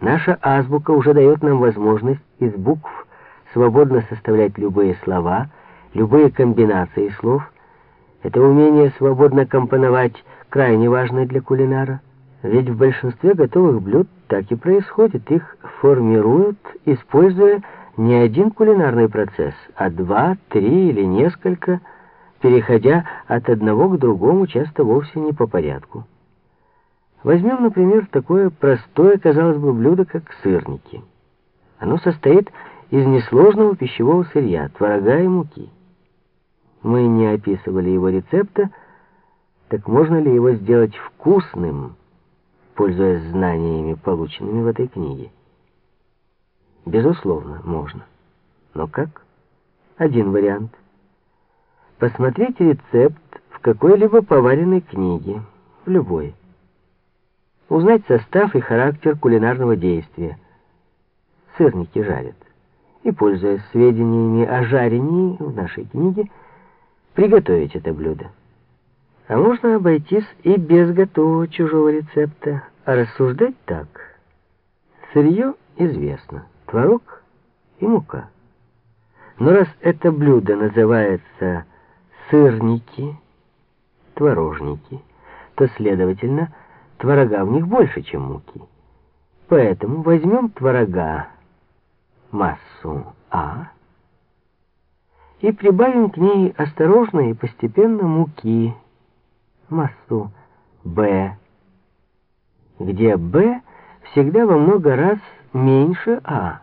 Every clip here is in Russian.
Наша азбука уже дает нам возможность из букв свободно составлять любые слова, любые комбинации слов. Это умение свободно компоновать крайне важно для кулинара. Ведь в большинстве готовых блюд так и происходит. Их формируют, используя не один кулинарный процесс, а два, три или несколько, переходя от одного к другому, часто вовсе не по порядку. Возьмем, например, такое простое, казалось бы, блюдо, как сырники. Оно состоит из несложного пищевого сырья, творога и муки. Мы не описывали его рецепта, так можно ли его сделать вкусным, пользуясь знаниями, полученными в этой книге? Безусловно, можно. Но как? Один вариант. Посмотреть рецепт в какой-либо поваренной книге, в любой. Узнать состав и характер кулинарного действия. Сырники жарят. И, пользуясь сведениями о жарении в нашей книге, приготовить это блюдо. А можно обойтись и без готового чужого рецепта, а рассуждать так. Сырье известно, творог и мука. Но раз это блюдо называется сырники, творожники, то, следовательно, творога в них больше, чем муки. Поэтому возьмем творога массу А и прибавим к ней осторожно и постепенно муки массу Б, где Б всегда во много раз меньше А,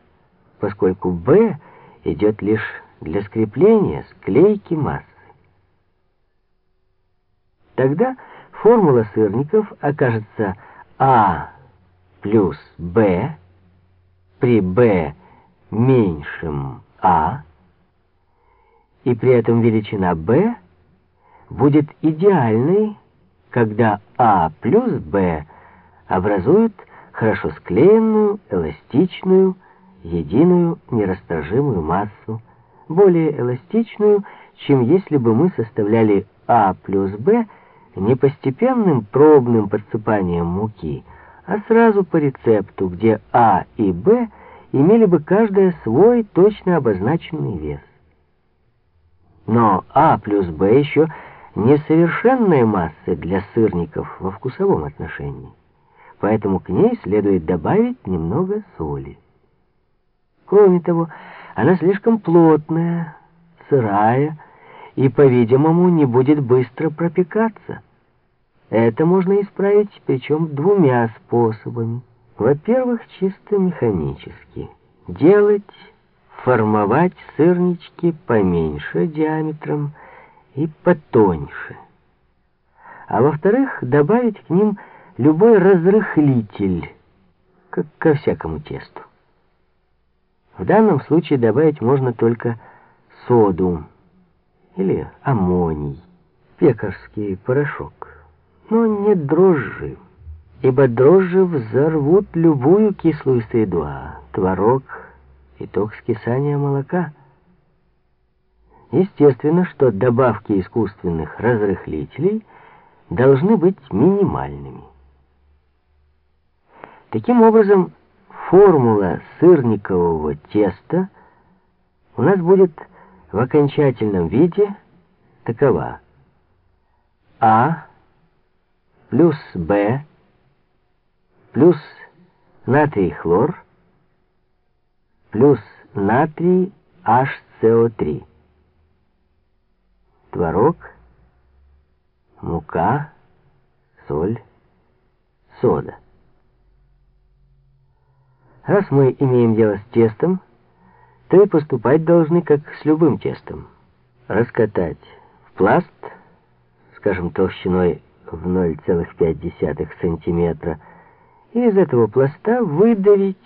поскольку Б идет лишь для скрепления, склейки массы. Тогда формула сырников окажется А плюс Б при Б меньшем А, и при этом величина b будет идеальной, когда А плюс b образуют хорошо склеенную, эластичную, единую, нерасторжимую массу, более эластичную, чем если бы мы составляли А плюс b не постепенным пробным подсыпанием муки, а сразу по рецепту, где А и Б имели бы каждая свой точно обозначенный вес. Но А плюс Б еще несовершенная масса для сырников во вкусовом отношении. Поэтому к ней следует добавить немного соли. Кроме того, она слишком плотная, сырая и, по-видимому, не будет быстро пропекаться. Это можно исправить, причем двумя способами. Во-первых, чисто механически. Делать формовать сырнички поменьше диаметром и потоньше. А во-вторых, добавить к ним любой разрыхлитель, как ко всякому тесту. В данном случае добавить можно только соду или аммоний, пекарский порошок, но не дрожжи, ибо дрожжи взорвут любую кислую среду, а творог — итог скисания молока. Естественно, что добавки искусственных разрыхлителей должны быть минимальными. Таким образом, формула сырникового теста у нас будет в окончательном виде такова. А плюс Б плюс натрий хлор плюс натрий HCO3. Творог, мука, соль, сода. Раз мы имеем дело с тестом, то и поступать должны как с любым тестом. Раскатать в пласт, скажем, толщиной в 0,5 сантиметра, и из этого пласта выдавить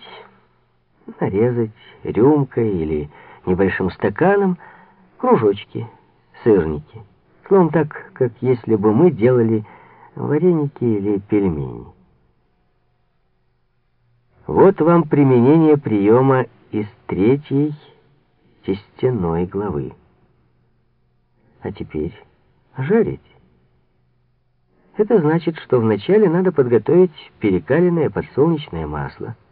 нарезать рюмкой или небольшим стаканом кружочки, сырники. Словом, так, как если бы мы делали вареники или пельмени. Вот вам применение приема из третьей тестяной главы. А теперь жарить. Это значит, что вначале надо подготовить перекаленное подсолнечное масло –